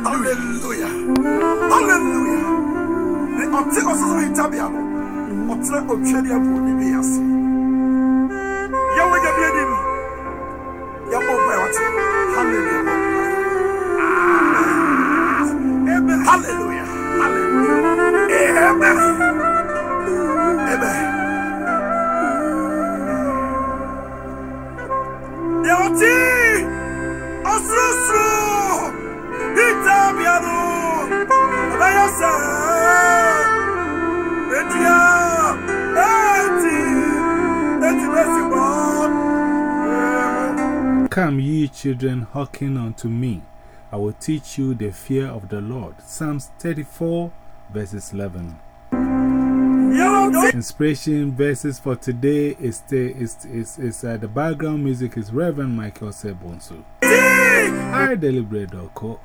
Hallelujah. Hallelujah. The Otte also is Tabia. Otte Ochenia Bonibiasi. Come, ye children, hearken unto me. I will teach you the fear of the Lord. Psalms 34, verses 11. Inspiration verses for today is, the, is, is, uh, the background music is Reverend Michael Sebonsu. I deliberate Doko.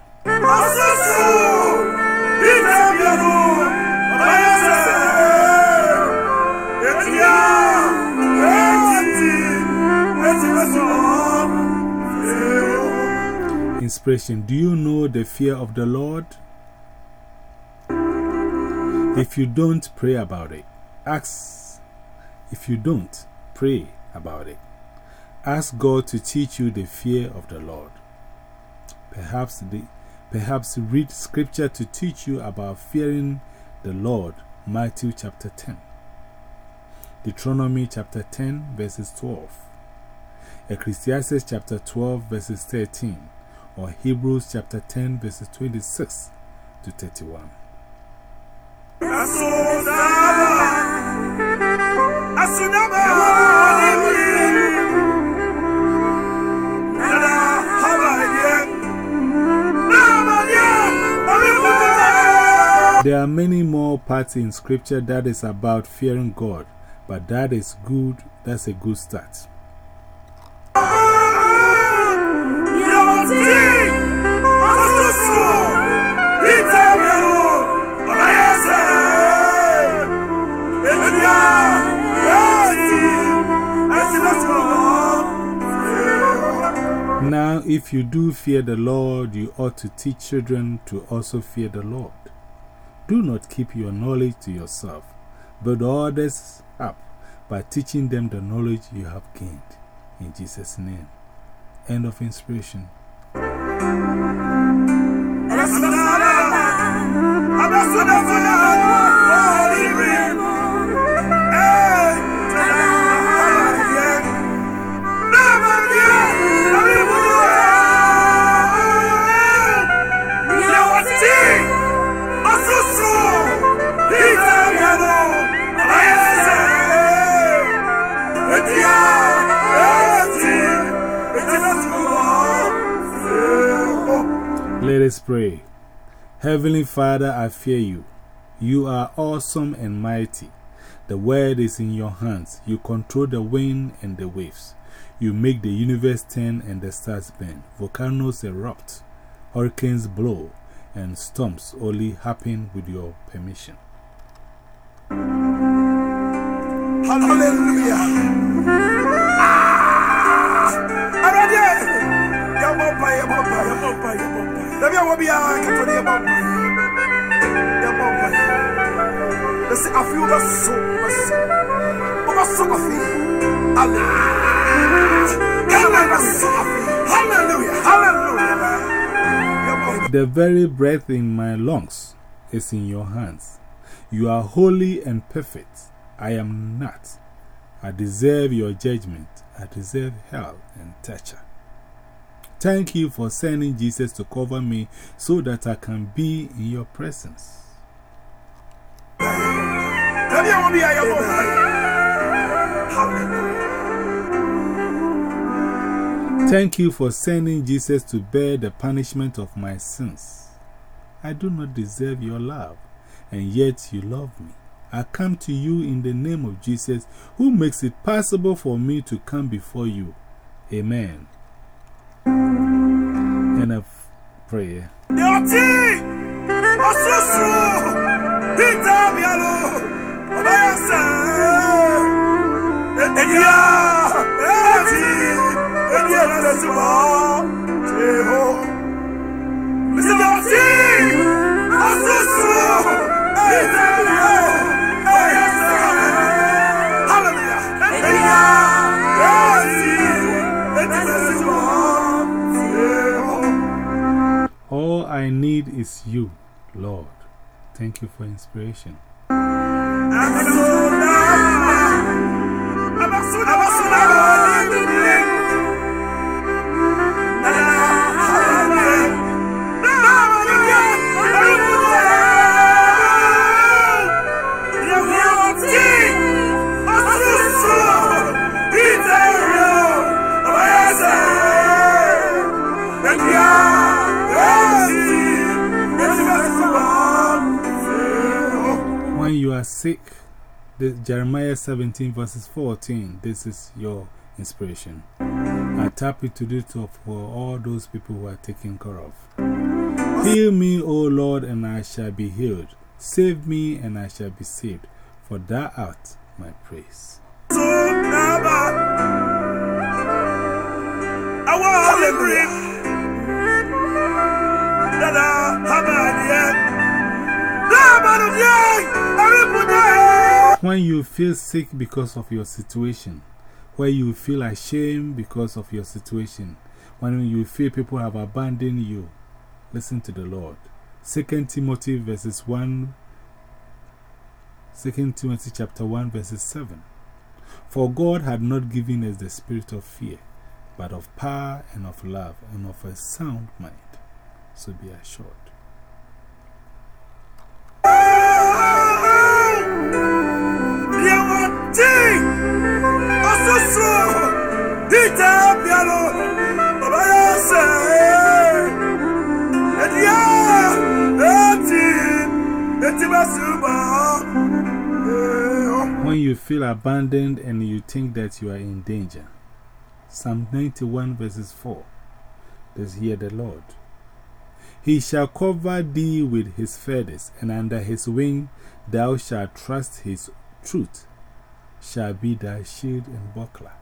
Inspiration Do you know the fear of the Lord? If you don't, pray about it. Ask. If you don't, pray about it. Ask God to teach you the fear of the Lord. Perhaps, the, perhaps read scripture to teach you about fearing the Lord. Matthew chapter 10. Deuteronomy chapter 10, verses 12. Ecclesiastes chapter 12, verses 13. Or Hebrews chapter 10, verses 26 to 31. There are many more parts in scripture that is about fearing God, but that is good, that's a good start. Now, if you do fear the Lord, you ought to teach children to also fear the Lord. Do not keep your knowledge to yourself, but others up by teaching them the knowledge you have gained. In Jesus' name. End of inspiration. Let us pray. Heavenly Father, I fear you. You are awesome and mighty. The world is in your hands. You control the wind and the waves. You make the universe turn and the stars burn. Volcanoes erupt, hurricanes blow, and storms only happen with your permission. The very breath in my lungs is in your hands. You are holy and perfect. I am not. I deserve your judgment. I deserve hell and torture. Thank you for sending Jesus to cover me so that I can be in your presence. Thank you for sending Jesus to bear the punishment of my sins. I do not deserve your love, and yet you love me. I come to you in the name of Jesus, who makes it possible for me to come before you. Amen. End of prayer. Need is you, Lord. Thank you for inspiration. You are sick, the Jeremiah 17 verses 14, this is your inspiration. I tap into this for all those people who are taken care of. Heal me, O Lord, and I shall be healed. Save me, and I shall be saved, for thou art my praise. When you feel sick because of your situation, where you feel ashamed because of your situation, when you feel people have abandoned you, listen to the Lord. 2 Timothy verses 1, 2 Timothy chapter 1 verses 7. For God had not given us the spirit of fear, but of power and of love and of a sound mind. So be assured. Feel abandoned and you think that you are in danger. Psalm 91 verses 4. Let's hear the Lord. He shall cover thee with his feathers, and under his wing thou shalt trust his truth, shall be thy shield and buckler.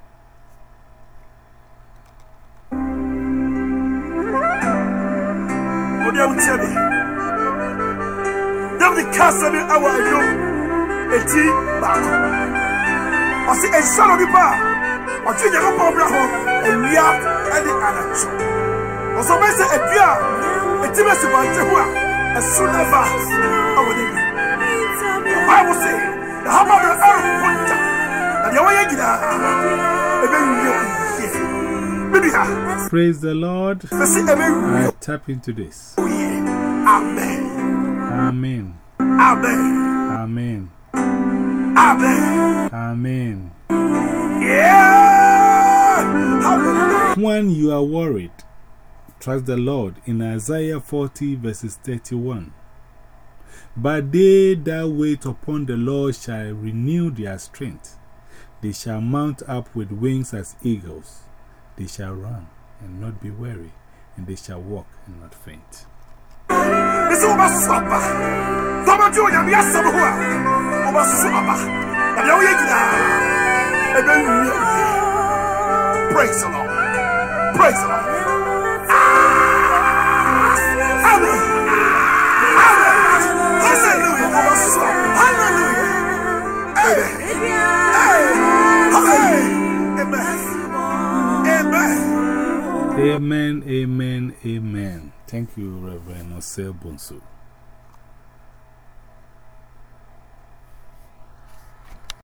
Eti baako ɔsi ehyia no nipa. A ɔtwe nyɛ kɔpɔ ɔbra hɔ ewia ɛne anatwo ɔsɔ bɛ sɛ edua a eti bɛ si bante ho a ɛso nɛfa ɛwɔ ne mu baibu se na no ɛrepɔ nta na deɛ wɔyɛ nyinaa ebe wie yie bibi ha. Praise the Lord. I tap into this. amen. Amen. amen. Amen. amen Amen. yeah. When you are worried, trust the Lord in Isaiah 40 verses 31. But they that wait upon the Lord shall renew their strength. They shall mount up with wings as eagles. They shall run and not be weary, and they shall walk and not faint. Praise the lord praise the lord Ah! Amen. Amen. Hallelujah. Hallelujah. Amen. Amen. Amen. Thank you, Reverend Osei Bonsu.